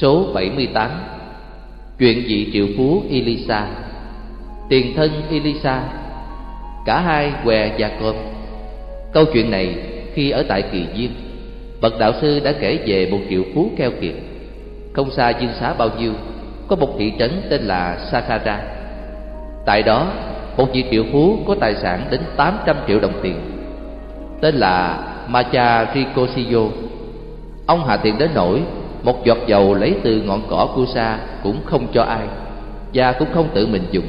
Số 78 Chuyện vị triệu phú Elisa, Tiền thân Elisa, Cả hai què và cơm Câu chuyện này khi ở tại Kỳ Diên Bậc đạo sư đã kể về một triệu phú keo kiệt. Không xa Dương Xá bao nhiêu, Có một thị trấn tên là Sakara Tại đó, một vị triệu phú có tài sản đến 800 triệu đồng tiền, Tên là Macha Ricosio Ông hạ tiền đến nỗi một giọt dầu lấy từ ngọn cỏ Kusa cũng không cho ai Và cũng không tự mình dùng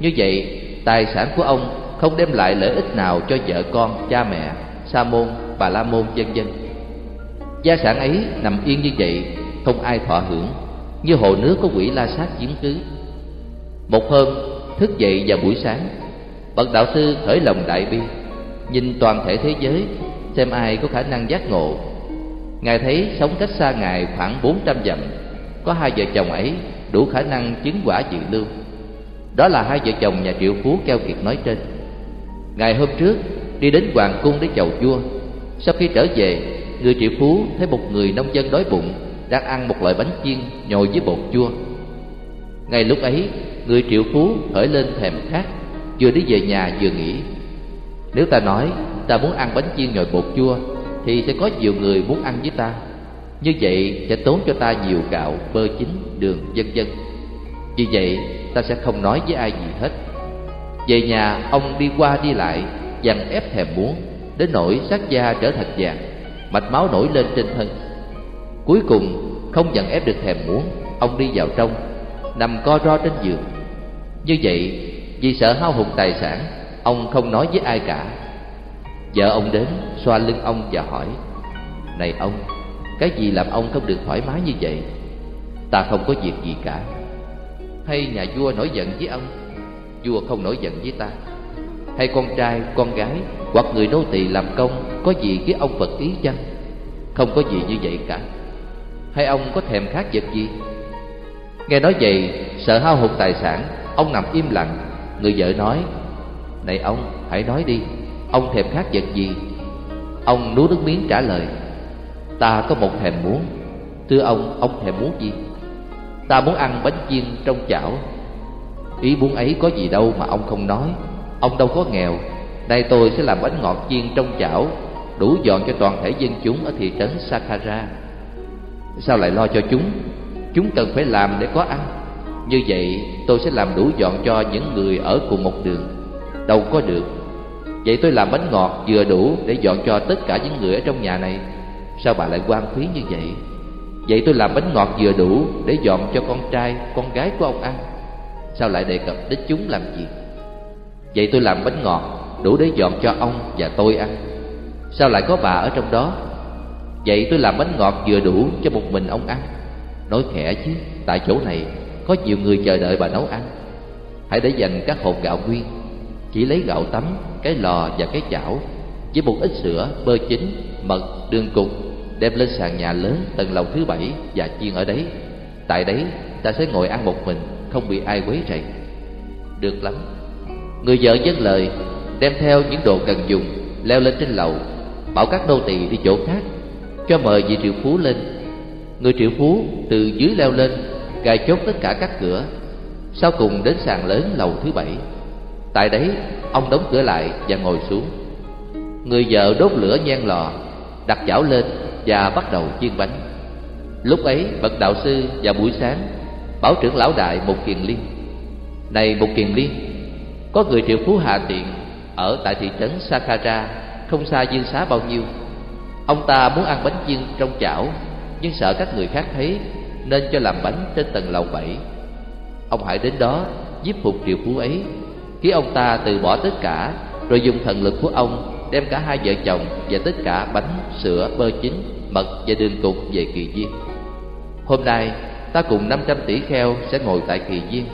Như vậy tài sản của ông không đem lại lợi ích nào cho vợ con, cha mẹ, sa môn, bà la môn vân vân. Gia sản ấy nằm yên như vậy, không ai thọ hưởng, như hồ nước có quỷ la sát chiếm cứ. Một hôm, thức dậy vào buổi sáng, bậc đạo sư khởi lòng đại bi, nhìn toàn thể thế giới, xem ai có khả năng giác ngộ. Ngài thấy sống cách xa ngài khoảng bốn trăm dặm, có hai vợ chồng ấy đủ khả năng chứng quả dự lưu. Đó là hai vợ chồng nhà triệu phú keo kiệt nói trên. Ngày hôm trước đi đến hoàng cung để chầu vua Sau khi trở về Người triệu phú thấy một người nông dân đói bụng Đang ăn một loại bánh chiên nhồi với bột chua Ngay lúc ấy Người triệu phú khởi lên thèm khát Vừa đi về nhà vừa nghĩ Nếu ta nói ta muốn ăn bánh chiên nhồi bột chua thì sẽ có nhiều người muốn ăn với ta. Như vậy sẽ tốn cho ta nhiều gạo, bơ chín, đường, vân vân. Vì vậy ta sẽ không nói với ai gì hết. Về nhà ông đi qua đi lại Dằn ép thèm muốn Đến nỗi sát da trở thành vàng Mạch máu nổi lên trên thân. Cuối cùng không dằn ép được thèm muốn Ông đi vào trong Nằm co ro trên giường. Như vậy vì sợ hao hụt tài sản Ông không nói với ai cả. Vợ ông đến, xoa lưng ông và hỏi, Này ông, Cái gì làm ông không được thoải mái như vậy? Ta không có việc gì cả. Hay nhà vua nổi giận với ông? Vua không nổi giận với ta. Hay con trai, con gái hoặc người nô tỳ làm công có gì với ông phật ý chăng? Không có gì như vậy cả. Hay ông có thèm khát vật gì? Nghe nói vậy, sợ hao hụt tài sản, ông nằm im lặng. Người vợ nói, này ông, hãy nói đi ông thèm khát vật gì? Ông nuốt nước miếng trả lời, ta có một thèm muốn. Thưa ông ông thèm muốn gì? Ta muốn ăn bánh chiên trong chảo. Ý muốn ấy có gì đâu mà ông không nói. Ông đâu có nghèo. Nay tôi sẽ làm bánh ngọt chiên trong chảo, Đủ dọn cho toàn thể dân chúng ở thị trấn Sakhara Sao lại lo cho chúng? Chúng cần phải làm để có ăn. Như vậy, tôi sẽ làm đủ dọn cho những người ở cùng một đường. Đâu có được. Vậy tôi làm bánh ngọt vừa đủ để dọn cho tất cả những người ở trong nhà này. Sao bà lại quan phí như vậy? Vậy tôi làm bánh ngọt vừa đủ để dọn cho con trai, con gái của ông ăn. Sao lại đề cập đến chúng làm gì? Vậy tôi làm bánh ngọt Đủ để dọn cho ông và tôi ăn. Sao lại có bà ở trong đó? Vậy tôi làm bánh ngọt vừa đủ cho một mình ông ăn. Nói khẽ chứ Tại chỗ này có nhiều người chờ đợi bà nấu ăn. Hãy để dành các hộp gạo nguyên. Chỉ lấy gạo tắm, cái lò và cái chảo Với một ít sữa, bơ chín, mật, đường cục Đem lên sàn nhà lớn tầng lầu thứ bảy Và chiên ở đấy. Tại đấy ta sẽ ngồi ăn một mình không bị ai quấy rầy. Được lắm. Người vợ dâng lời đem theo những đồ cần dùng leo lên trên lầu bảo các nô tỳ đi chỗ khác cho mời vị triệu phú lên. Người triệu phú từ dưới leo lên gài chốt tất cả các cửa sau cùng đến sàn lớn lầu thứ bảy tại đấy, ông đóng cửa lại và ngồi xuống. Người vợ đốt lửa nhen lò, đặt chảo lên và bắt đầu chiên bánh. Lúc ấy, bậc đạo sư vào buổi sáng, bảo trưởng lão đại một kiền liên. Này một kiền liên, có người triệu phú hạ tiện ở tại thị trấn Sakara, không xa dương xá bao nhiêu. Ông ta muốn ăn bánh chiên trong chảo, nhưng sợ các người khác thấy, nên cho làm bánh trên tầng lầu bảy. Ông hãy đến đó giúp phục triệu phú ấy khiến ông ta từ bỏ tất cả, rồi dùng thần lực của ông đem cả hai vợ chồng và tất cả bánh, sữa, bơ chín, mật và đường cục về kỳ viên hôm nay, ta cùng 500 tỷ kheo sẽ ngồi tại kỳ viên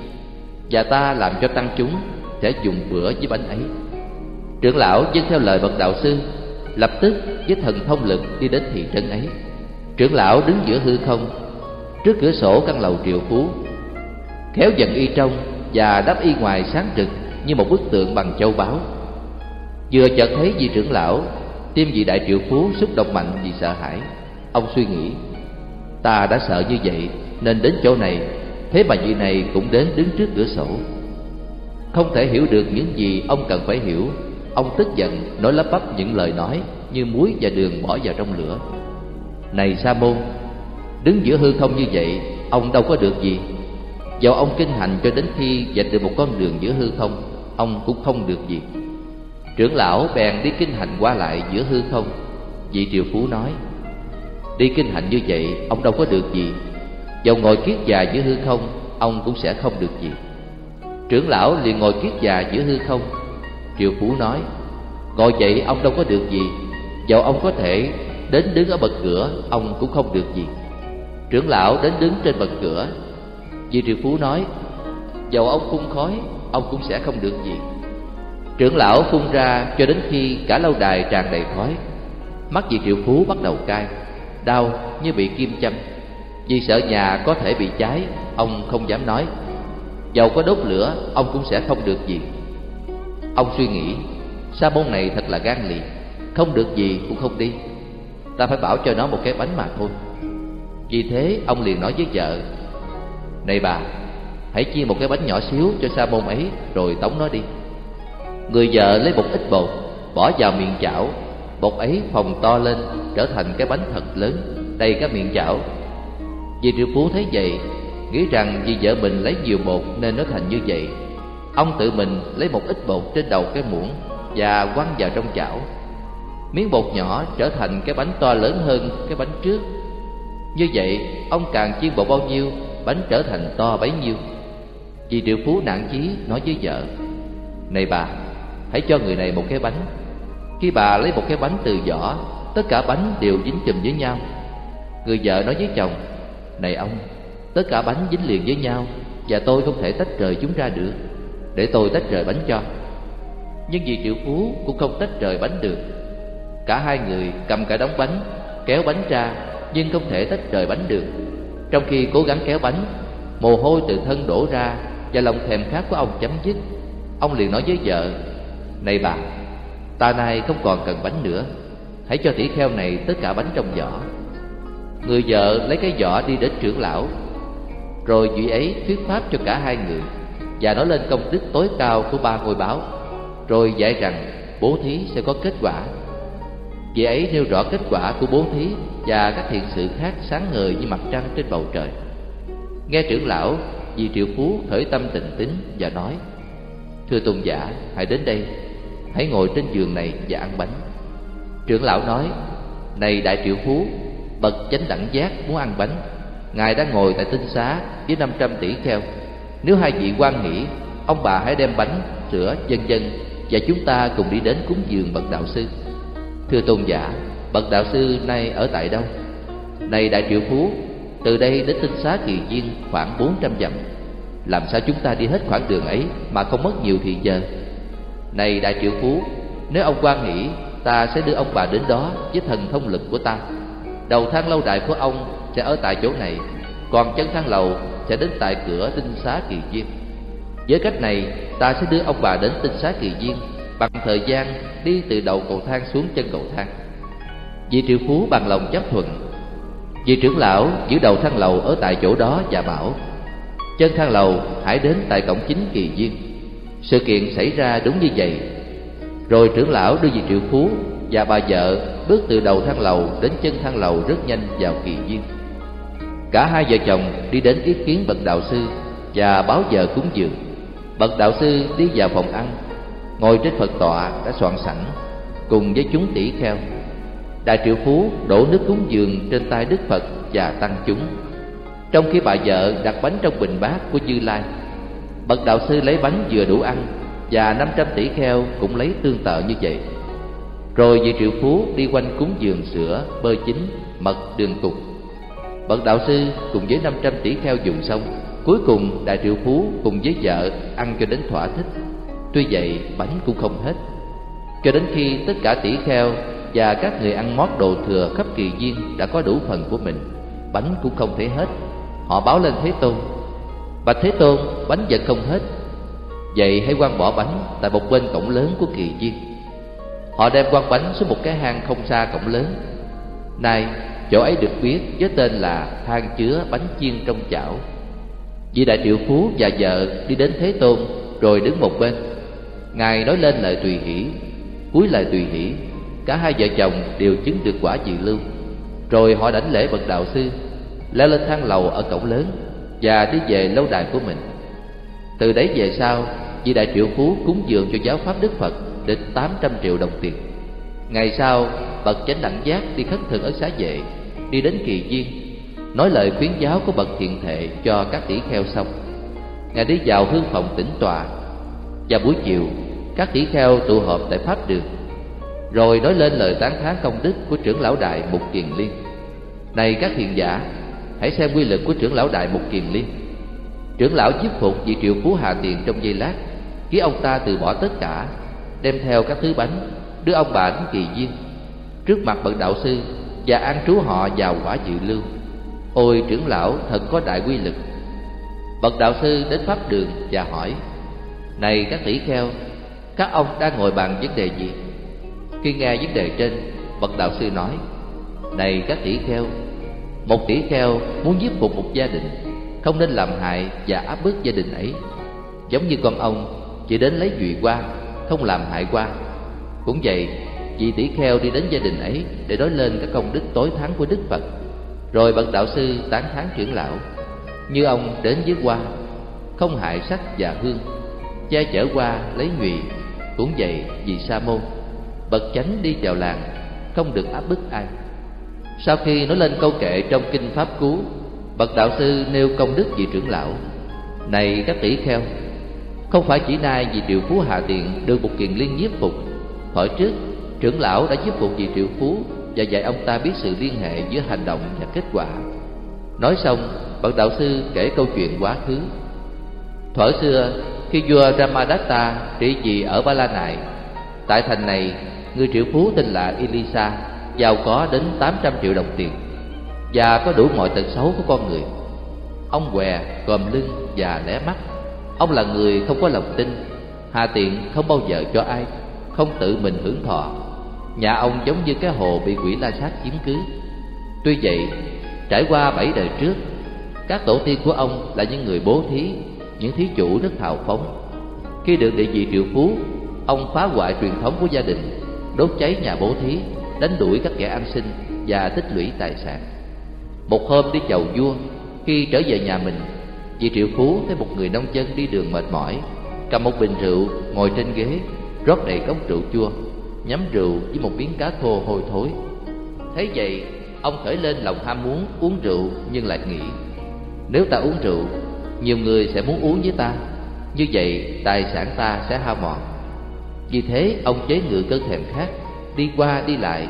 và ta làm cho tăng chúng sẽ dùng bữa với bánh ấy. Trưởng lão dân theo lời bậc đạo sư, lập tức với thần thông lực đi đến thị trấn ấy. Trưởng lão đứng giữa hư không, trước cửa sổ căn lầu triệu phú, khéo dần y trong và đắp y ngoài sáng trực như một bức tượng bằng châu báu. Vừa chợt thấy vị trưởng lão, tim vị đại triệu phú xúc động mạnh vì sợ hãi. Ông suy nghĩ, Ta đã sợ như vậy, Nên đến chỗ này, Thế mà vị này cũng đến đứng trước cửa sổ. Không thể hiểu được những gì ông cần phải hiểu, Ông tức giận, nói lắp bắp những lời nói Như muối và đường bỏ vào trong lửa. Này Sa môn, Đứng giữa hư không như vậy, Ông đâu có được gì. Dầu ông kinh hành cho đến khi dạch được một con đường giữa hư không Ông cũng không được gì. Trưởng lão bèn đi kinh hành qua lại giữa hư không. Vị triều phú nói, Đi kinh hành như vậy, ông đâu có được gì. Dầu ngồi kiết già giữa hư không, Ông cũng sẽ không được gì. Trưởng lão liền ngồi kiết già giữa hư không. Triều phú nói, Ngồi vậy ông đâu có được gì. Dầu ông có thể đến đứng ở bậc cửa, Ông cũng không được gì. Trưởng lão đến đứng trên bậc cửa. Vị triều phú nói, Dầu ông phun khói Ông cũng sẽ không được gì. Trưởng lão phun ra cho đến khi cả lâu đài tràn đầy khói. Mắt vị triệu phú bắt đầu cay Đau như bị kim châm. Vì sợ nhà có thể bị cháy Ông không dám nói. Dầu có đốt lửa Ông cũng sẽ không được gì. Ông suy nghĩ Sa môn này thật là gan lì, Không được gì cũng không đi. Ta phải bảo cho nó một cái bánh mà thôi. Vì thế ông liền nói với vợ Này bà Hãy chia một cái bánh nhỏ xíu cho sa môn ấy, Rồi tống nó đi. Người vợ lấy một ít bột, Bỏ vào miệng chảo. Bột ấy phồng to lên, Trở thành cái bánh thật lớn, Đầy cả miệng chảo. Vì triệu phú thấy vậy, Nghĩ rằng vì vợ mình lấy nhiều bột Nên nó thành như vậy. Ông tự mình lấy một ít bột trên đầu cái muỗng Và quăng vào trong chảo. Miếng bột nhỏ trở thành cái bánh to lớn hơn cái bánh trước. Như vậy, ông càng chiên bột bao nhiêu, Bánh trở thành to bấy nhiêu. Vì triệu phú nản chí nói với vợ, Này bà, Hãy cho người này một cái bánh. Khi bà lấy một cái bánh từ vỏ, Tất cả bánh đều dính chùm với nhau. Người vợ nói với chồng, Này ông, Tất cả bánh dính liền với nhau Và tôi không thể tách rời chúng ra được, Để tôi tách rời bánh cho. Nhưng vì triệu phú cũng không tách rời bánh được. Cả hai người cầm cả đống bánh, Kéo bánh ra, Nhưng không thể tách rời bánh được. Trong khi cố gắng kéo bánh, Mồ hôi từ thân đổ ra và lòng thèm khát của ông chấm dứt. Ông liền nói với vợ, Này bà, Ta nay không còn cần bánh nữa. Hãy cho tỷ kheo này tất cả bánh trong giỏ Người vợ lấy cái giỏ đi đến trưởng lão. Rồi vị ấy thuyết pháp cho cả hai người Và nói lên công đức tối cao của ba ngôi báo. Rồi dạy rằng bố thí sẽ có kết quả. Vị ấy nêu rõ kết quả của bố thí Và các thiện sự khác sáng ngời như mặt trăng trên bầu trời. Nghe trưởng lão vì triệu phú khởi tâm tình tính và nói Thưa tôn giả hãy đến đây Hãy ngồi trên giường này và ăn bánh. Trưởng lão nói Này đại triệu phú Bậc chánh đẳng giác muốn ăn bánh Ngài đang ngồi tại tinh xá với 500 tỷ kheo. Nếu hai vị quan nghĩ Ông bà hãy đem bánh, sữa, dân dân Và chúng ta cùng đi đến cúng dường bậc đạo sư. Thưa tôn giả Bậc đạo sư nay ở tại đâu? Này đại triệu phú từ đây đến tinh xá kỳ viên khoảng 400 dặm. Làm sao chúng ta đi hết khoảng đường ấy Mà không mất nhiều thì giờ? Này đại triệu phú, Nếu ông quan nghĩ, Ta sẽ đưa ông bà đến đó Với thần thông lực của ta. Đầu thang lâu đài của ông sẽ ở tại chỗ này, Còn chân thang lầu sẽ đến tại cửa tinh xá kỳ viên. Với cách này, ta sẽ đưa ông bà đến tinh xá kỳ viên Bằng thời gian đi từ đầu cầu thang xuống chân cầu thang. Vị triệu phú bằng lòng chấp thuận Vị trưởng lão giữ đầu thang lầu ở tại chỗ đó và bảo Chân thang lầu hãy đến tại cổng chính kỳ viên. Sự kiện xảy ra đúng như vậy. Rồi trưởng lão đưa vị triệu phú và bà vợ bước từ đầu thang lầu đến chân thang lầu rất nhanh vào kỳ viên. Cả hai vợ chồng đi đến ý kiến bậc đạo sư và báo giờ cúng dường. Bậc đạo sư đi vào phòng ăn, ngồi trên phật tọa đã soạn sẵn cùng với chúng tỷ kheo đại triệu phú đổ nước cúng dường trên tay đức phật và tăng chúng. Trong khi bà vợ đặt bánh trong bình bát của như lai, bậc đạo sư lấy bánh vừa đủ ăn và năm trăm tỷ kheo cũng lấy tương tự như vậy. Rồi vị triệu phú đi quanh cúng dường sữa, bơ chín mật, đường cục. Bậc đạo sư cùng với năm trăm tỷ kheo dùng xong, cuối cùng đại triệu phú cùng với vợ ăn cho đến thỏa thích. Tuy vậy, bánh cũng không hết. Cho đến khi tất cả tỷ kheo và các người ăn mót đồ thừa khắp kỳ viên Đã có đủ phần của mình. Bánh cũng không thể hết. Họ báo lên Thế Tôn. Và Thế Tôn, bánh vẫn không hết. Vậy hãy quăng bỏ bánh Tại một bên cổng lớn của kỳ viên. Họ đem quăng bánh xuống một cái hang không xa cổng lớn. Nay chỗ ấy được biết với tên là hang chứa bánh chiên trong chảo. Vị đại triệu phú và vợ đi đến thế tôn, rồi đứng một bên. Ngài nói lên lời tùy hỷ, cuối lời tùy hỷ cả hai vợ chồng đều chứng được quả dị lưu. Rồi họ đảnh lễ bậc đạo sư, leo lên thang lầu ở cổng lớn và đi về lâu đài của mình. Từ đấy về sau, vị đại triệu phú cúng dường cho giáo pháp đức phật đến tám trăm triệu đồng tiền. Ngày sau, bậc chánh đẳng giác đi khất thực ở xá vệ, đi đến kỳ viên, nói lời khuyến giáo của bậc thiện thệ cho các tỷ kheo xong. Ngài đi vào hương phòng tĩnh tọa và buổi chiều, các tỷ kheo tụ họp tại pháp đường rồi nói lên lời tán thán công đức của trưởng lão đại mục kiền liên. Này các thiền giả, hãy xem quy lực của trưởng lão đại mục kiền liên. Trưởng lão giết phục vị triệu phú hà tiền trong giây lát khiến ông ta từ bỏ tất cả, đem theo các thứ bánh, đưa ông bà đến kỳ viên trước mặt bậc đạo sư và an trú họ vào quả dự lưu. Ôi trưởng lão, thật có đại quy lực bậc đạo sư đến pháp đường và hỏi, này các tỷ kheo, các ông đang ngồi bàn vấn đề gì? Nghe vấn đề trên, bậc đạo sư nói, này các tỷ kheo, một tỷ kheo muốn giúp phục một gia đình, không nên làm hại và áp bức gia đình ấy. Giống như con ông chỉ đến lấy dụy qua, không làm hại qua. Cũng vậy vị tỷ kheo đi đến gia đình ấy để nói lên các công đức tối thắng của đức phật, rồi bậc đạo sư tán thán trưởng lão, như ông đến với hoa không hại sắc và hương, che chở qua lấy nhụy cũng vậy vì sa môn bậc chánh đi vào làng, không được áp bức ai. Sau khi nói lên câu kệ trong kinh pháp cú, bậc đạo sư nêu công đức vị trưởng lão. Này các tỷ kheo, không phải chỉ nay vì triệu phú hạ tiện được một kiền liên nhiếp phục. Hỏi trước, trưởng lão đã giúp phục vị triệu phú và dạy ông ta biết sự liên hệ giữa hành động và kết quả. Nói xong, bậc đạo sư kể câu chuyện quá khứ. Thuở xưa, khi vua ramadatta trị vì ở ba la nại, tại thành này người triệu phú tên là elisa, giàu có đến tám trăm triệu đồng tiền và có đủ mọi tật xấu của con người. Ông què còm lưng và lẻ mắt. Ông là người không có lòng tin, hà tiện không bao giờ cho ai, không tự mình hưởng thọ. Nhà ông giống như cái hồ bị quỷ la sát chiếm cứ. Tuy vậy, trải qua bảy đời trước, các tổ tiên của ông là những người bố thí, những thí chủ rất hào phóng. Khi được địa vị triệu phú, ông phá hoại truyền thống của gia đình đốt cháy nhà bố thí, đánh đuổi các kẻ ăn xin và tích lũy tài sản. Một hôm đi chầu vua, khi trở về nhà mình vị triệu phú thấy một người nông dân đi đường mệt mỏi, cầm một bình rượu ngồi trên ghế, rót đầy cốc rượu chua, nhắm rượu với một miếng cá khô hôi thối. Thấy vậy, ông khởi lên lòng ham muốn uống rượu nhưng lại nghĩ, nếu ta uống rượu, nhiều người sẽ muốn uống với ta, như vậy tài sản ta sẽ hao mòn vì thế, ông chế ngự cơn thèm khát đi qua đi lại.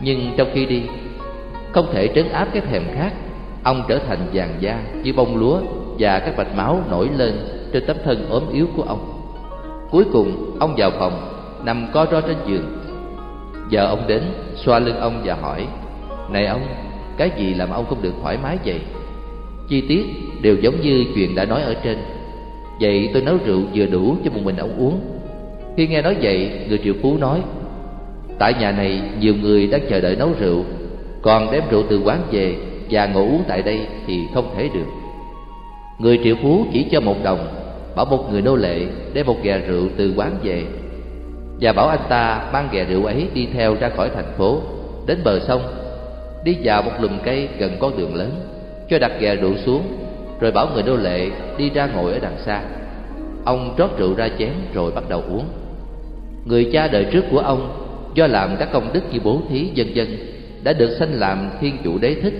Nhưng trong khi đi, không thể trấn áp cái thèm khát ông trở thành vàng da như bông lúa và các mạch máu nổi lên trên tấm thân ốm yếu của ông. Cuối cùng, ông vào phòng, nằm co ro trên giường. Vợ ông đến, xoa lưng ông và hỏi, này ông, cái gì làm ông không được thoải mái vậy? Chi tiết đều giống như chuyện đã nói ở trên. Vậy tôi nấu rượu vừa đủ cho một mình ông uống khi nghe nói vậy, người triệu phú nói, tại nhà này nhiều người đang chờ đợi nấu rượu, còn đem rượu từ quán về và ngồi uống tại đây thì không thể được. Người triệu phú chỉ cho một đồng, bảo một người nô lệ đem một ghè rượu từ quán về và bảo anh ta mang ghè rượu ấy đi theo ra khỏi thành phố. Đến bờ sông, đi vào một lùm cây gần con đường lớn, cho đặt ghè rượu xuống, rồi bảo người nô lệ đi ra ngồi ở đằng xa. Ông rót rượu ra chén rồi bắt đầu uống người cha đời trước của ông, do làm các công đức như bố thí vân vân đã được sanh làm thiên chủ đế thích.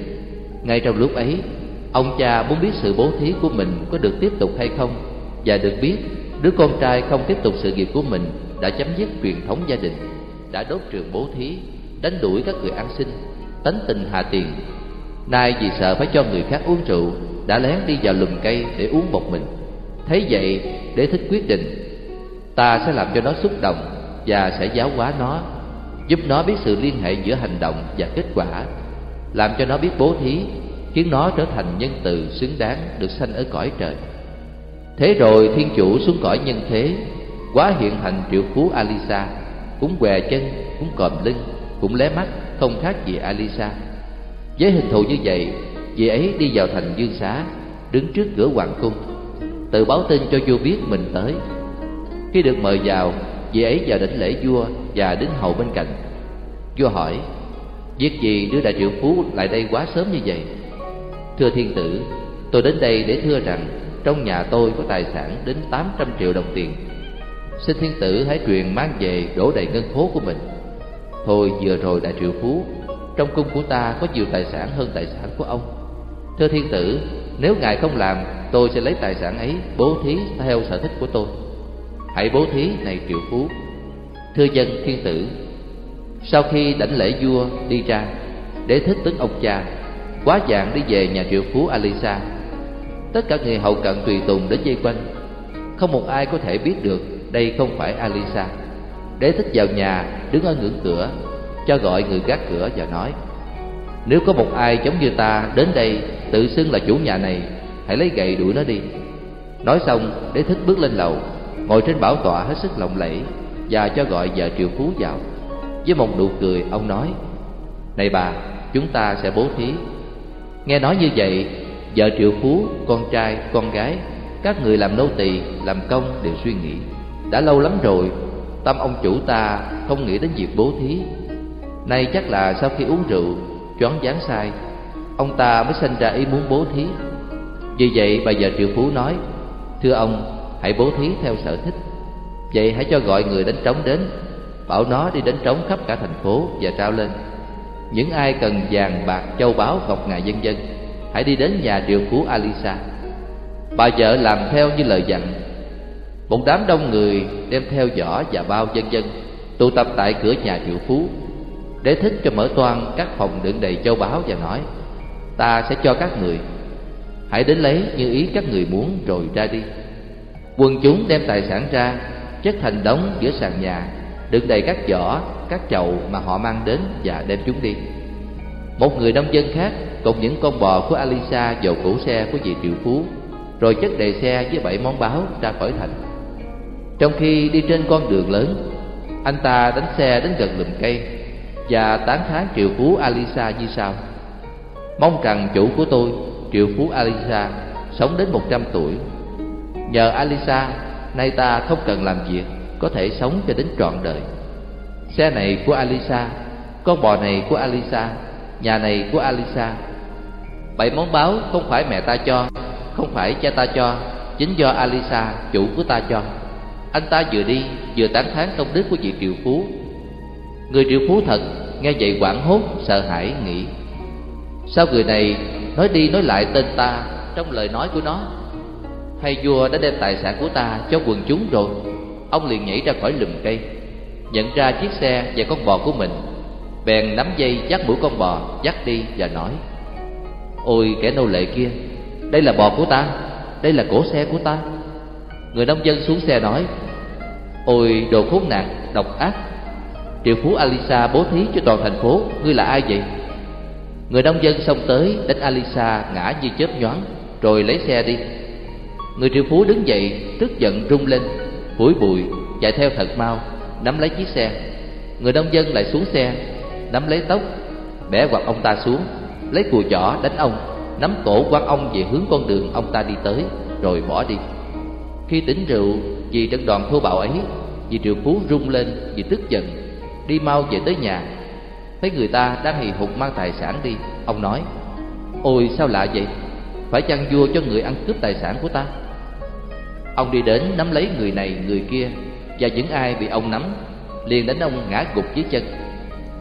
Ngay trong lúc ấy, ông cha muốn biết sự bố thí của mình có được tiếp tục hay không, và được biết đứa con trai không tiếp tục sự nghiệp của mình đã chấm dứt truyền thống gia đình, đã đốt trường bố thí, đánh đuổi các người ăn xin, tánh tình hà tiền. Nay vì sợ phải cho người khác uống rượu, đã lén đi vào lùm cây để uống một mình. Thấy vậy, đế thích quyết định, ta sẽ làm cho nó xúc động và sẽ giáo hóa nó, giúp nó biết sự liên hệ giữa hành động và kết quả, làm cho nó biết bố thí, khiến nó trở thành nhân từ xứng đáng được sanh ở cõi trời. Thế rồi thiên chủ xuống cõi nhân thế, quá hiện thành triệu phú alisa cũng què chân cũng còm lưng, cũng lé mắt, không khác gì alisa. Với hình thù như vậy, Vị ấy đi vào thành dương xá, Đứng trước cửa hoàng cung, Tự báo tin cho vua biết mình tới. Khi được mời vào Vị ấy vào đỉnh lễ vua Và đứng hầu bên cạnh. Vua hỏi, Việc gì đưa đại triệu phú lại đây quá sớm như vậy? Thưa thiên tử, Tôi đến đây để thưa rằng Trong nhà tôi có tài sản đến 800 triệu đồng tiền. Xin thiên tử hãy truyền mang về đổ đầy ngân phố của mình. Thôi vừa rồi đại triệu phú, Trong cung của ta có nhiều tài sản hơn tài sản của ông. Thưa thiên tử, Nếu ngài không làm, Tôi sẽ lấy tài sản ấy bố thí theo sở thích của tôi. Hãy bố thí này triệu phú. Thưa dân thiên tử, Sau khi đảnh lễ vua đi ra Để thích tấn ông cha, Quá dạng đi về nhà triệu phú Alisa. Tất cả người hậu cận tùy tùng đến dây quanh. Không một ai có thể biết được đây không phải Alisa. Đế thích vào nhà, đứng ở ngưỡng cửa, Cho gọi người gác cửa và nói, Nếu có một ai giống như ta đến đây Tự xưng là chủ nhà này, Hãy lấy gậy đuổi nó đi. Nói xong, đế thích bước lên lầu. Ngồi trên bảo tọa hết sức lộng lẫy Và cho gọi vợ triệu phú vào. Với một nụ cười ông nói Này bà chúng ta sẽ bố thí. Nghe nói như vậy Vợ triệu phú, con trai, con gái Các người làm nô tỳ, làm công đều suy nghĩ. Đã lâu lắm rồi Tâm ông chủ ta không nghĩ đến việc bố thí. Nay chắc là sau khi uống rượu Choáng váng sai Ông ta mới sinh ra ý muốn bố thí. Vì vậy bà vợ triệu phú nói Thưa ông hãy bố thí theo sở thích. Vậy hãy cho gọi người đánh trống đến, Bảo nó đi đánh trống khắp cả thành phố và trao lên. Những ai cần vàng, bạc, châu báu, ngọc ngà, dân dân, Hãy đi đến nhà triệu phú Alisa. Bà vợ làm theo như lời dặn. Một đám đông người đem theo giỏ và bao dân dân, tụ tập tại cửa nhà triệu phú. Để thích cho mở toan các phòng đựng đầy châu báu và nói, ta sẽ cho các người. Hãy đến lấy như ý các người muốn rồi ra đi quần chúng đem tài sản ra, chất thành đống giữa sàn nhà, đựng đầy các giỏ các chậu mà họ mang đến và đem chúng đi. Một người nông dân khác cùng những con bò của Alisa vào cũ xe của vị triệu phú, rồi chất đầy xe với bảy món báo ra khỏi thành. Trong khi đi trên con đường lớn, Anh ta đánh xe đến gần lùm cây Và tán thán triệu phú Alisa như sau. Mong rằng chủ của tôi, Triệu phú Alisa, Sống đến 100 tuổi Nhờ Alisa, Nay ta không cần làm việc, Có thể sống cho đến trọn đời. Xe này của Alisa, Con bò này của Alisa, Nhà này của Alisa. Bảy món báo không phải mẹ ta cho, Không phải cha ta cho, Chính do Alisa, chủ của ta cho. Anh ta vừa đi, vừa tán thán công đức của vị triệu phú. Người triệu phú thật, Nghe vậy quảng hốt, sợ hãi, nghĩ. Sao người này nói đi nói lại tên ta Trong lời nói của nó? Hay vua đã đem tài sản của ta cho quần chúng rồi? Ông liền nhảy ra khỏi lùm cây Nhận ra chiếc xe và con bò của mình Bèn nắm dây dắt mũi con bò Dắt đi và nói Ôi kẻ nô lệ kia Đây là bò của ta Đây là cổ xe của ta. Người nông dân xuống xe nói Ôi đồ khốn nạn, độc ác Triệu phú Alisa bố thí cho toàn thành phố Ngươi là ai vậy? Người nông dân xông tới đánh Alisa ngã như chớp nhoáng Rồi lấy xe đi. Người triệu phú đứng dậy, tức giận rung lên, Hủi bụi, chạy theo thật mau, Nắm lấy chiếc xe. Người nông dân lại xuống xe, Nắm lấy tóc, Bẻ quạt ông ta xuống, Lấy cùi chỏ đánh ông, Nắm cổ quăng ông về hướng con đường ông ta đi tới, Rồi bỏ đi. Khi tỉnh rượu, vì trận đoàn thô bạo ấy, Vì triệu phú rung lên, vì tức giận, Đi mau về tới nhà. Thấy người ta đang hì hục mang tài sản đi. Ông nói, Ôi, sao lạ vậy? Phải chăng vua cho người ăn cướp tài sản của ta? Ông đi đến nắm lấy người này, người kia, Và những ai bị ông nắm Liền đánh ông ngã gục dưới chân.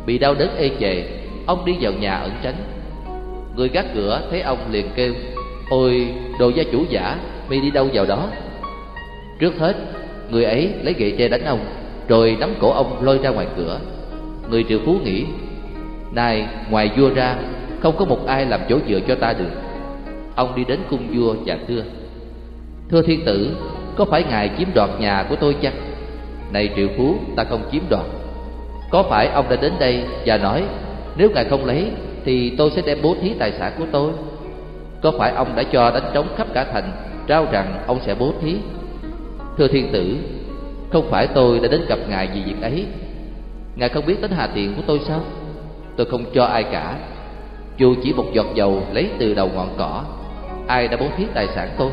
Bị đau đớn ê chề, Ông đi vào nhà ẩn tránh. Người gác cửa thấy ông liền kêu, Ôi, đồ gia chủ giả, Mi đi đâu vào đó? Trước hết, Người ấy lấy gậy tre đánh ông, Rồi nắm cổ ông lôi ra ngoài cửa. Người triệu phú nghĩ, Này, ngoài vua ra, Không có một ai làm chỗ dựa cho ta được. Ông đi đến cung vua và thưa Thưa thiên tử, Có phải ngài chiếm đoạt nhà của tôi chăng? Này triệu phú, ta không chiếm đoạt. Có phải ông đã đến đây và nói, Nếu ngài không lấy, Thì tôi sẽ đem bố thí tài sản của tôi. Có phải ông đã cho đánh trống khắp cả thành, Trao rằng ông sẽ bố thí? Thưa thiên tử, Không phải tôi đã đến gặp ngài vì việc ấy. Ngài không biết tính hà tiện của tôi sao? Tôi không cho ai cả. Dù chỉ một giọt dầu lấy từ đầu ngọn cỏ, Ai đã bố thí tài sản tôi?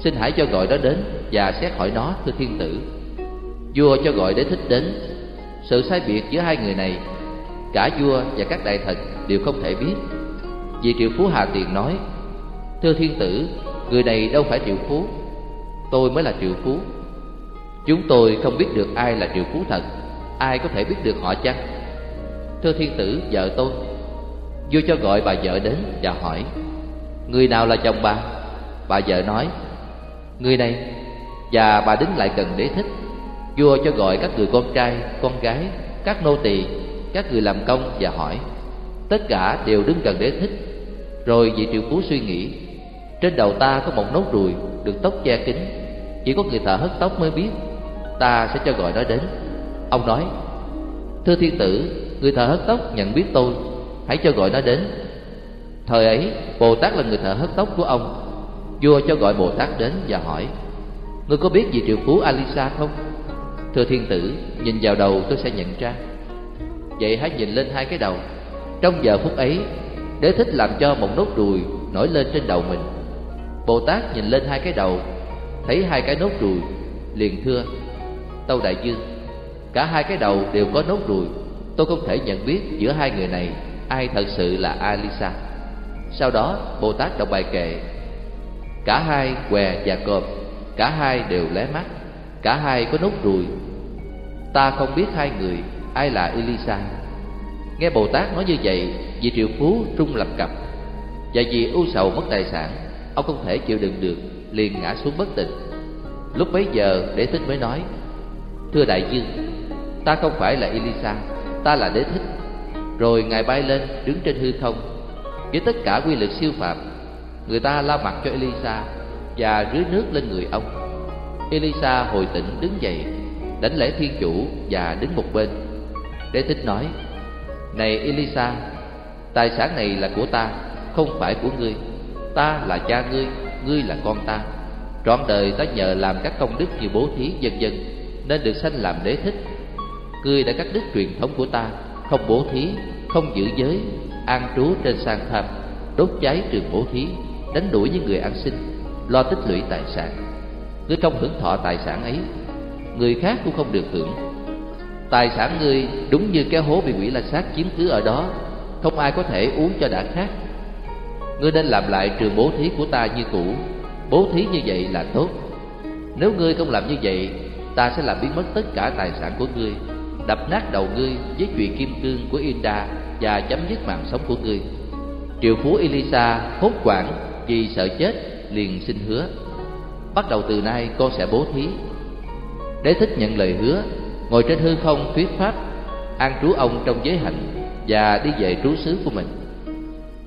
Xin hãy cho gọi đó đến Và xét hỏi nó, thưa thiên tử. Vua cho gọi đế thích đến. Sự sai biệt giữa hai người này, Cả vua và các đại thần đều không thể biết. Vì triệu phú Hà Tiền nói, Thưa thiên tử, Người này đâu phải triệu phú, Tôi mới là triệu phú. Chúng tôi không biết được ai là triệu phú thật, Ai có thể biết được họ chăng? Thưa thiên tử, vợ tôi. Vua cho gọi bà vợ đến và hỏi, Người nào là chồng bà? Bà vợ nói Người này Và bà đứng lại gần đế thích Vua cho gọi các người con trai, con gái Các nô tỳ, các người làm công và hỏi. Tất cả đều đứng gần đế thích. Rồi vị triệu phú suy nghĩ Trên đầu ta có một nốt ruồi Được tóc che kín Chỉ có người thợ hớt tóc mới biết Ta sẽ cho gọi nó đến. Ông nói Thưa thiên tử Người thợ hớt tóc nhận biết tôi Hãy cho gọi nó đến. Thời ấy Bồ Tát là người thợ hớt tóc của ông Vua cho gọi Bồ Tát đến và hỏi, Ngươi có biết gì triệu phú Alisa không? Thưa thiên tử, Nhìn vào đầu tôi sẽ nhận ra. Vậy hãy nhìn lên hai cái đầu. Trong giờ phút ấy, Đế thích làm cho một nốt ruồi nổi lên trên đầu mình. Bồ Tát nhìn lên hai cái đầu, Thấy hai cái nốt ruồi, Liền thưa, Tâu Đại Dương Cả hai cái đầu đều có nốt ruồi. Tôi không thể nhận biết giữa hai người này Ai thật sự là Alisa. Sau đó, Bồ Tát đọc bài kệ. Cả hai què và cọp, Cả hai đều lé mắt, Cả hai có nốt ruồi. Ta không biết hai người Ai là Elisa. Nghe Bồ Tát nói như vậy, Vì triệu phú trung lập cập Và vì ưu sầu mất tài sản, Ông không thể chịu đựng được, Liền ngã xuống bất tỉnh. Lúc bấy giờ, đế thích mới nói, Thưa đại dương, Ta không phải là Elisa, Ta là đế thích. Rồi ngài bay lên, đứng trên hư không, Với tất cả quy lực siêu phạm Người ta la mặt cho Elisa Và rưới nước lên người ông. Elisa hồi tỉnh đứng dậy, Đánh lễ thiên chủ và đứng một bên. Đế thích nói, Này Elisa, Tài sản này là của ta, Không phải của ngươi. Ta là cha ngươi Ngươi là con ta. Trọn đời ta nhờ làm các công đức như bố thí dân dân, Nên được sanh làm đế thích. Ngươi đã cắt đứt truyền thống của ta, Không bố thí, Không giữ giới, An trú trên sang tham, Đốt cháy trường bố thí. Đánh đuổi những người ăn xin, Lo tích lũy tài sản. Ngươi không hưởng thọ tài sản ấy, Người khác cũng không được hưởng. Tài sản ngươi đúng như cái hố bị quỷ la sát chiếm cứ ở đó, Không ai có thể uống cho đã khác Ngươi nên làm lại trường bố thí của ta như cũ. Bố thí như vậy là tốt. Nếu ngươi không làm như vậy, Ta sẽ làm biến mất tất cả tài sản của ngươi, Đập nát đầu ngươi với chùy kim cương của Inda Và chấm dứt mạng sống của ngươi. Triệu phú Elisa hốt quảng vì sợ chết, liền xin hứa. Bắt đầu từ nay con sẽ bố thí. Đế thích nhận lời hứa, Ngồi trên hư không thuyết pháp, An trú ông trong giới hạnh Và đi về trú xứ của mình.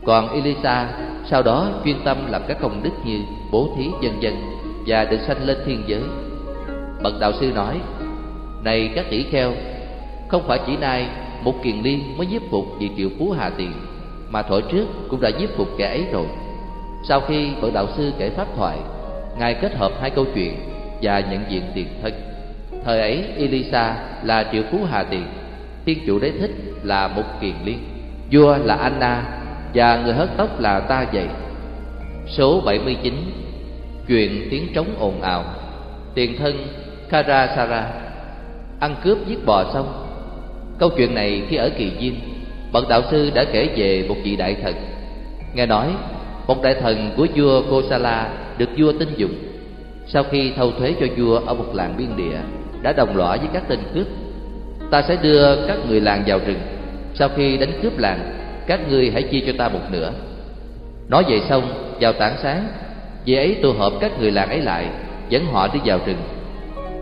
Còn Elisa, sau đó chuyên tâm làm các công đức như bố thí dân dân Và được sanh lên thiên giới. Bậc đạo sư nói, Này các tỷ kheo, Không phải chỉ nay một kiền liên mới giết phục vì triệu phú hà tiền, Mà thổi trước cũng đã giết phục kẻ ấy rồi. Sau khi bậc đạo sư kể pháp thoại, Ngài kết hợp hai câu chuyện và nhận diện tiền thân. Thời ấy, Elisa là triệu phú hà tiền Tiên chủ đế thích là một kiền liên, Vua là Anna Và người hớt tóc là ta Dậy. Số 79 Chuyện tiếng trống ồn ào. Tiền thân Karasara Ăn cướp giết bò xong. Câu chuyện này khi ở Kỳ Diên Bậc đạo sư đã kể về một vị đại thần. Nghe nói một đại thần của vua Kosala Được vua tin dùng. Sau khi thâu thuế cho vua ở một làng biên địa Đã đồng lõa với các tên cướp Ta sẽ đưa các người làng vào rừng. Sau khi đánh cướp làng Các ngươi hãy chia cho ta một nửa. Nói vậy xong Vào tảng sáng Vì ấy tụ họp các người làng ấy lại Dẫn họ đi vào rừng.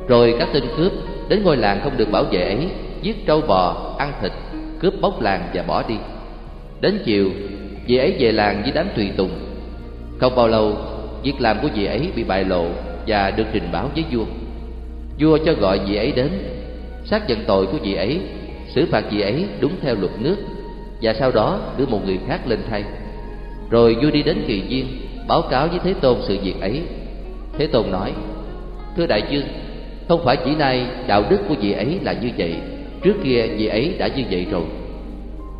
Rồi các tên cướp Đến ngôi làng không được bảo vệ ấy Giết trâu bò, ăn thịt Cướp bóc làng và bỏ đi. Đến chiều Vị ấy về làng với đám tùy tùng. Không bao lâu, Việc làm của vị ấy bị bại lộ Và được trình báo với vua. Vua cho gọi vị ấy đến, Xác nhận tội của vị ấy, Xử phạt vị ấy đúng theo luật nước, Và sau đó đưa một người khác lên thay. Rồi vua đi đến kỳ viên Báo cáo với Thế Tôn sự việc ấy. Thế Tôn nói, Thưa đại dương, Không phải chỉ nay đạo đức của vị ấy là như vậy, Trước kia vị ấy đã như vậy rồi.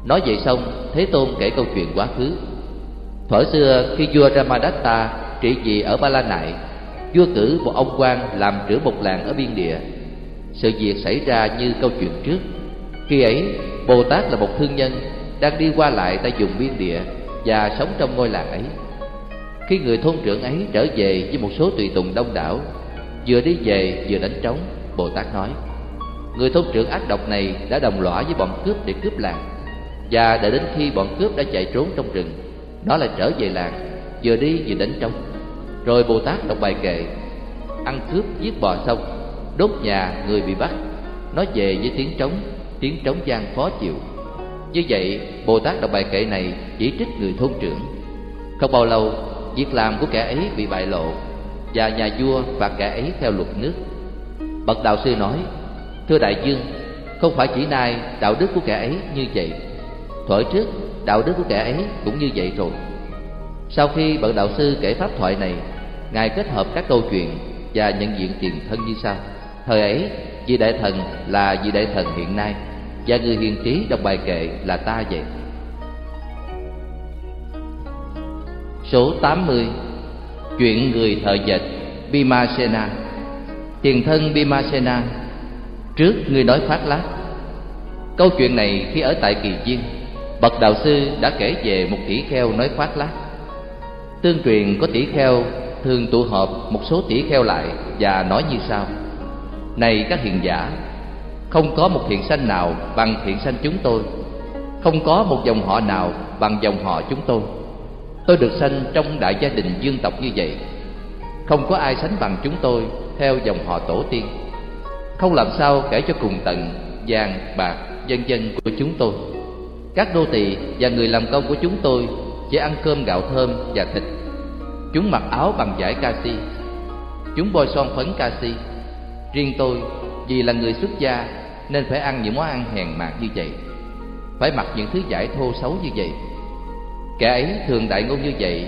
Nói vậy xong Thế Tôn kể câu chuyện quá khứ. Thuở xưa, khi vua Ramadatta trị vì ở Ba La Nại, Vua cử một ông quan làm trưởng một làng ở biên địa. Sự việc xảy ra như câu chuyện trước. Khi ấy Bồ Tát là một thương nhân Đang đi qua lại tại vùng biên địa Và sống trong ngôi làng ấy. Khi người thôn trưởng ấy trở về với một số tùy tùng đông đảo, Vừa đi về vừa đánh trống Bồ Tát nói, Người thôn trưởng ác độc này đã đồng lõa với bọn cướp để cướp làng. Và đợi đến khi bọn cướp đã chạy trốn trong rừng. Nó lại trở về làng, Vừa đi vừa đánh trống. Rồi Bồ Tát đọc bài kệ, Ăn cướp giết bò xong, Đốt nhà người bị bắt. Nó về với tiếng trống Tiếng trống gian khó chịu. Như vậy, Bồ Tát đọc bài kệ này Chỉ trích người thôn trưởng. Không bao lâu, Việc làm của kẻ ấy bị bại lộ, Và nhà vua phạt kẻ ấy theo luật nước. Bậc đạo sư nói, Thưa đại dương, Không phải chỉ nay đạo đức của kẻ ấy như vậy. Thuở trước, đạo đức của kẻ ấy cũng như vậy rồi. Sau khi bậc đạo sư kể pháp thoại này, Ngài kết hợp các câu chuyện và nhận diện tiền thân như sau. Thời ấy, vị đại thần là vị đại thần hiện nay, Và người hiền trí đọc bài kệ là ta vậy. Số 80 Chuyện người thợ dệt Bimasena. Tiền thân Bimasena, Trước người nói phát lát. Câu chuyện này khi ở tại Kỳ Viên Bậc đạo sư đã kể về một tỷ kheo nói khoác lác. Tương truyền có tỷ kheo thường tụ họp một số tỷ kheo lại Và nói như sau. Này các hiền giả, Không có một thiện sanh nào bằng thiện sanh chúng tôi. Không có một dòng họ nào bằng dòng họ chúng tôi. Tôi được sanh trong đại gia đình dương tộc như vậy. Không có ai sánh bằng chúng tôi theo dòng họ tổ tiên. Không làm sao kể cho cùng tận vàng, bạc, dân dân của chúng tôi các đô tỳ và người làm công của chúng tôi chỉ ăn cơm gạo thơm và thịt. Chúng mặc áo bằng vải canxi chúng bôi son phấn canxi riêng tôi, vì là người xuất gia, nên phải ăn những món ăn hèn mạt như vậy. Phải mặc những thứ vải thô xấu như vậy. Kẻ ấy thường đại ngôn như vậy,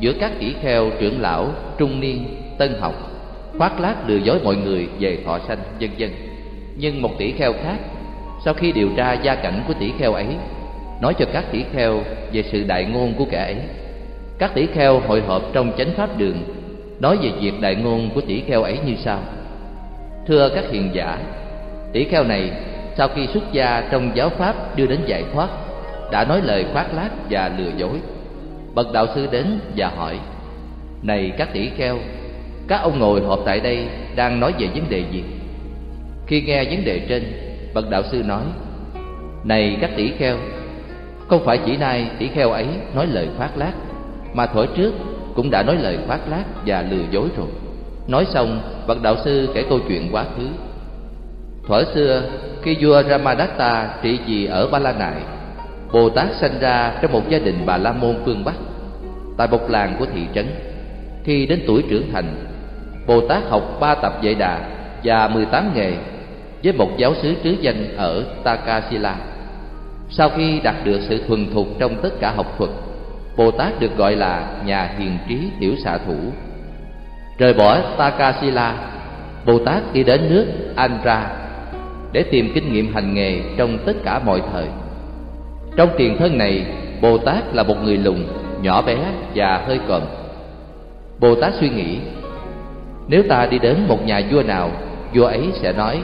giữa các kỹ kheo trưởng lão, trung niên, tân học, khoác lác lừa dối mọi người về thọ sanh, vân vân. Nhưng một tỷ kheo khác, sau khi điều tra gia cảnh của tỷ kheo ấy nói cho các tỷ kheo về sự đại ngôn của kẻ ấy. Các tỷ kheo hội họp trong chánh pháp đường, nói về việc đại ngôn của tỷ kheo ấy như sau. Thưa các hiền giả, tỷ kheo này, sau khi xuất gia trong giáo pháp đưa đến giải thoát, đã nói lời khoác lác và lừa dối. Bậc đạo sư đến và hỏi, này các tỷ kheo, các ông ngồi họp tại đây đang nói về vấn đề gì? Khi nghe vấn đề trên, bậc đạo sư nói, này các tỷ kheo không phải chỉ nay tỷ kheo ấy nói lời khoác lác, mà thuở trước cũng đã nói lời khoác lác và lừa dối rồi. Nói xong, bậc đạo sư kể câu chuyện quá khứ. Thuở xưa, khi vua ramadatta trị vì ở ba la nại bồ tát sanh ra trong một gia đình bà la môn phương bắc, tại một làng của thị trấn. Khi đến tuổi trưởng thành Bồ Tát học ba tập dạy Đà và 18 nghề với một giáo sứ trứ danh ở Takasila. Sau khi đạt được sự thuần thục trong tất cả học thuật, Bồ Tát được gọi là nhà hiền trí tiểu xạ thủ. Rời bỏ Takasila, Bồ Tát đi đến nước Andhra để tìm kinh nghiệm hành nghề trong tất cả mọi thời. Trong tiền thân này, Bồ Tát là một người lùn, nhỏ bé và hơi còm. Bồ Tát suy nghĩ nếu ta đi đến một nhà vua nào Vua ấy sẽ nói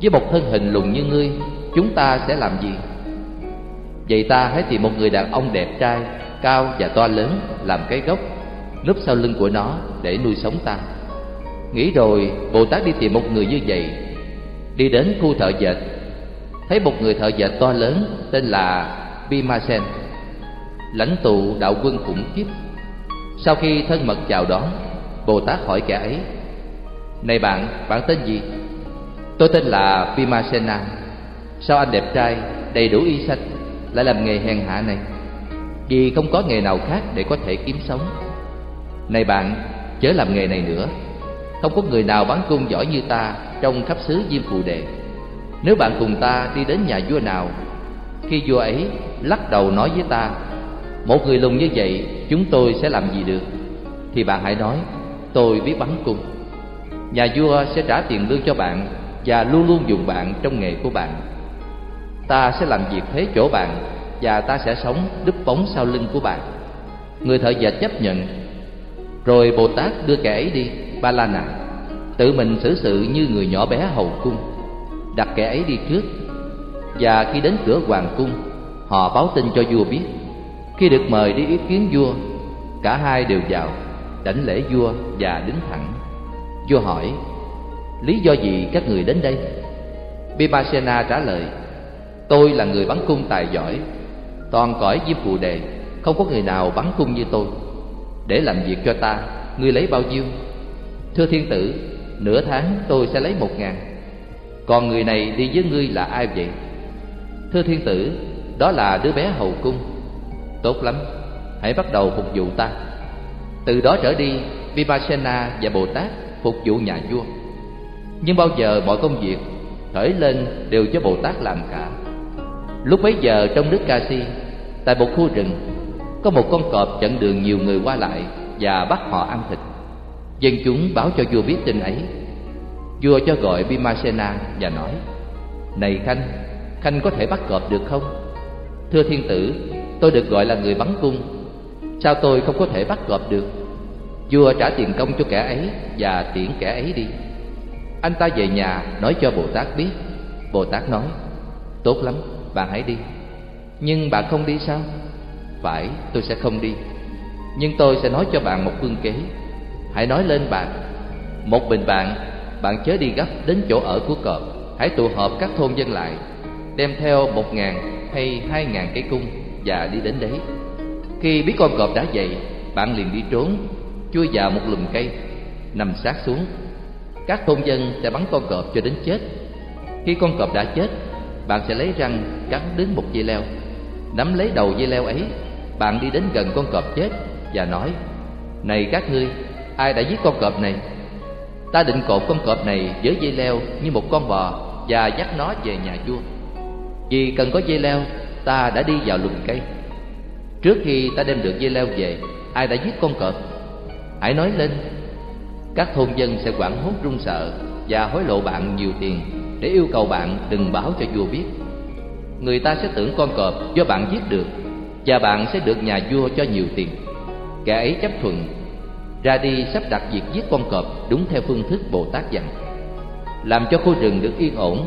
Với một thân hình lùn như ngươi Chúng ta sẽ làm gì Vậy ta hãy tìm một người đàn ông đẹp trai Cao và to lớn Làm cái gốc Núp sau lưng của nó để nuôi sống ta. Nghĩ rồi Bồ Tát đi tìm một người như vậy. Đi đến khu thợ dệt Thấy một người thợ dệt to lớn Tên là Bimasen. Lãnh tụ đạo quân khủng khiếp. Sau khi thân mật chào đón Bồ Tát hỏi kẻ ấy Này bạn, bạn tên gì? Tôi tên là Bimasena. Sao anh đẹp trai, đầy đủ y sách lại làm nghề hèn hạ này. Vì không có nghề nào khác để có thể kiếm sống. Này bạn, chớ làm nghề này nữa. Không có người nào bắn cung giỏi như ta Trong khắp xứ Diêm Phù Đề. Nếu bạn cùng ta đi đến nhà vua nào Khi vua ấy lắc đầu nói với ta Một người lùng như vậy chúng tôi sẽ làm gì được? Thì bạn hãy nói tôi biết bắn cung. Nhà vua sẽ trả tiền lương cho bạn và luôn luôn dùng bạn trong nghề của bạn ta sẽ làm việc thế chỗ bạn, và ta sẽ sống đứt bóng sau lưng của bạn. Người thợ dệt chấp nhận. Rồi bồ tát đưa kẻ ấy đi ba la nà tự mình xử sự như người nhỏ bé hầu cung. Đặt kẻ ấy đi trước. Và khi đến cửa hoàng cung, họ báo tin cho vua biết. Khi được mời đi ý kiến vua, cả hai đều vào, đảnh lễ vua và đứng thẳng. Vua hỏi, lý do gì các người đến đây? Bimasena trả lời tôi là người bắn cung tài giỏi. Toàn cõi diêm phù đề, không có người nào bắn cung như tôi. Để làm việc cho ta, ngươi lấy bao nhiêu? Thưa thiên tử, nửa tháng tôi sẽ lấy một ngàn. Còn người này đi với ngươi là ai vậy? Thưa thiên tử, đó là đứa bé hầu cung. Tốt lắm, hãy bắt đầu phục vụ ta. Từ đó trở đi, vipassana và bồ tát phục vụ nhà vua. Nhưng bao giờ mọi công việc khởi lên đều cho bồ tát làm cả lúc bấy giờ trong nước Kasi si, tại một khu rừng, có một con cọp chặn đường nhiều người qua lại và bắt họ ăn thịt. Dân chúng báo cho vua biết tin ấy. Vua cho gọi Bimasena và nói, này khanh khanh có thể bắt cọp được không? Thưa thiên tử, tôi được gọi là người bắn cung. Sao tôi không có thể bắt cọp được? Vua trả tiền công cho kẻ ấy và tiễn kẻ ấy đi. Anh ta về nhà nói cho bồ tát biết. Bồ tát nói, tốt lắm bạn hãy đi. Nhưng bạn không đi sao? Phải, tôi sẽ không đi. Nhưng tôi sẽ nói cho bạn một phương kế. Hãy nói lên bạn, một mình bạn bạn chớ đi gấp đến chỗ ở của cọp. Hãy tụ họp các thôn dân lại, đem theo một ngàn hay hai ngàn cây cung và đi đến đấy. Khi biết con cọp đã dậy, bạn liền đi trốn, chui vào một lùm cây, nằm sát xuống. Các thôn dân sẽ bắn con cọp cho đến chết. Khi con cọp đã chết bạn sẽ lấy răng cắn đến một dây leo. Nắm lấy đầu dây leo ấy, bạn đi đến gần con cọp chết và nói, này các ngươi, ai đã giết con cọp này? Ta định cột con cọp này với dây leo như một con bò và dắt nó về nhà vua. Vì cần có dây leo, ta đã đi vào lùm cây. Trước khi ta đem được dây leo về, ai đã giết con cọp? Hãy nói lên, các thôn dân sẽ quảng hốt run sợ và hối lộ bạn nhiều tiền để yêu cầu bạn đừng báo cho vua biết. Người ta sẽ tưởng con cọp do bạn giết được, và bạn sẽ được nhà vua cho nhiều tiền. Kẻ ấy chấp thuận, ra đi sắp đặt việc giết con cọp đúng theo phương thức bồ tát dặn. Làm cho khu rừng được yên ổn,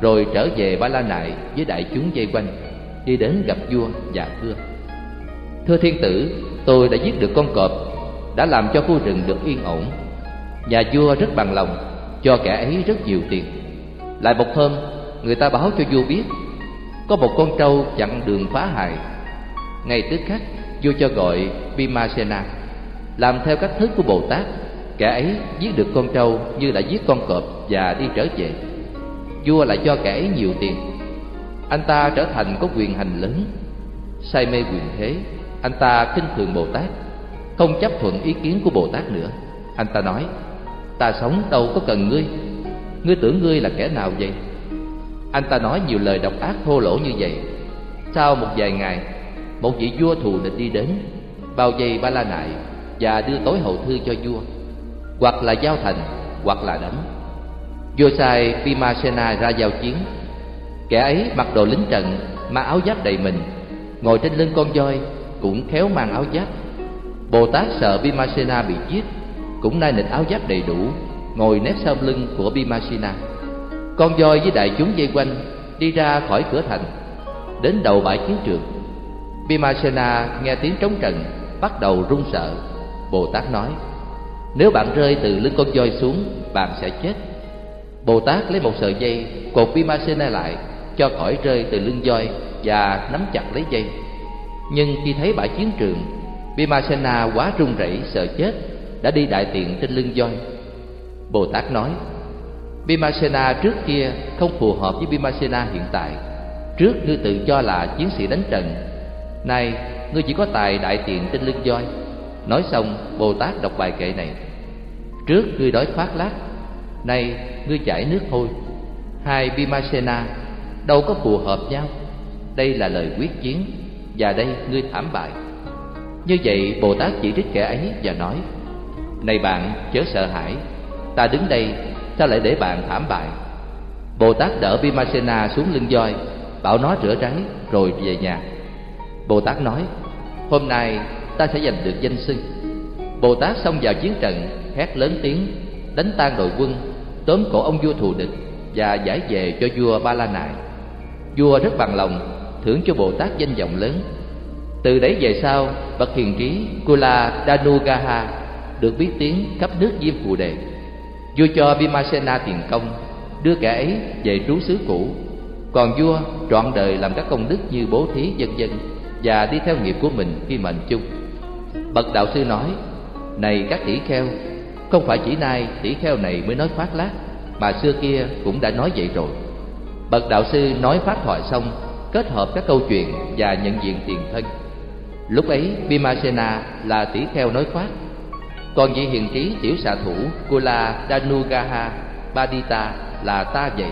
rồi trở về ba la nại với đại chúng dây quanh, đi đến gặp vua và thưa. Thưa thiên tử, tôi đã giết được con cọp, đã làm cho khu rừng được yên ổn. Nhà vua rất bằng lòng, cho kẻ ấy rất nhiều tiền lại một hôm, người ta báo cho vua biết, có một con trâu chặn đường phá hại. Ngay tức khắc, vua cho gọi Bhimasena làm theo cách thức của Bồ Tát. Kẻ ấy giết được con trâu như đã giết con cọp và đi trở về. Vua lại cho kẻ ấy nhiều tiền. Anh ta trở thành có quyền hành lớn. Say mê quyền thế, anh ta khinh thường bồ tát. Không chấp thuận ý kiến của bồ tát nữa. Anh ta nói, ta sống đâu có cần ngươi ngươi tưởng ngươi là kẻ nào vậy? Anh ta nói nhiều lời độc ác thô lỗ như vậy. Sau một vài ngày, một vị vua thù địch đi đến, bao vây ba la nại và đưa tối hậu thư cho vua, hoặc là giao thành, hoặc là đánh vua sai Pimasena ra giao chiến. Kẻ ấy mặc đồ lính trận mang áo giáp đầy mình, ngồi trên lưng con voi, cũng khéo mang áo giáp. Bồ tát sợ Bhimasena bị giết, cũng nay nịch áo giáp đầy đủ ngồi nép sau lưng của Bimashina, con voi với đại chúng dây quanh đi ra khỏi cửa thành đến đầu bãi chiến trường. Bimashina nghe tiếng trống trận bắt đầu run sợ. Bồ Tát nói Nếu bạn rơi từ lưng con voi xuống Bạn sẽ chết. Bồ Tát lấy một sợi dây Cột Bimashina lại Cho khỏi rơi từ lưng voi Và nắm chặt lấy dây. Nhưng khi thấy bãi chiến trường Vimasena quá run rẩy sợ chết Đã đi đại tiện trên lưng voi. Bồ Tát nói Vimasena trước kia không phù hợp với Vimasena hiện tại. Trước ngươi tự cho là chiến sĩ đánh trận, Nay ngươi chỉ có tài đại tiện trên lưng voi. Nói xong Bồ Tát đọc bài kệ này, Trước ngươi đói khoác lác, Nay ngươi chảy nước hôi. Hai Vimasena Đâu có phù hợp nhau. Đây là lời quyết chiến Và đây ngươi thảm bại. Như vậy Bồ Tát chỉ trích kẻ ấy và nói, Này bạn, chớ sợ hãi. Ta đứng đây Sao lại để bạn thảm bại. Bồ Tát đỡ Vimasena xuống lưng voi, Bảo nó rửa ráy rồi về nhà. Bồ Tát nói, Hôm nay ta sẽ giành được danh xưng. Bồ Tát xông vào chiến trận, Hét lớn tiếng, Đánh tan đội quân, Tóm cổ ông vua thù địch Và giải về cho vua Ba La Nại Vua rất bằng lòng, Thưởng cho Bồ Tát danh vọng lớn. Từ đấy về sau, Bậc hiền trí Kula Danugaha Được biết tiếng khắp nước Diêm Phù Đề. Vua cho Vimasena tiền công, Đưa kẻ ấy về trú xứ cũ. Còn vua trọn đời làm các công đức như bố thí dân dân Và đi theo nghiệp của mình khi mệnh chung. Bậc đạo sư nói, Này các tỷ kheo, Không phải chỉ nay tỷ kheo này mới nói khoác lác, Mà xưa kia cũng đã nói vậy rồi. Bậc đạo sư nói phát thoại xong, Kết hợp các câu chuyện và nhận diện tiền thân. Lúc ấy Vimasena là tỷ kheo nói khoác còn vị hiền trí tiểu xạ thủ Kula Danugaha Badita là ta vậy.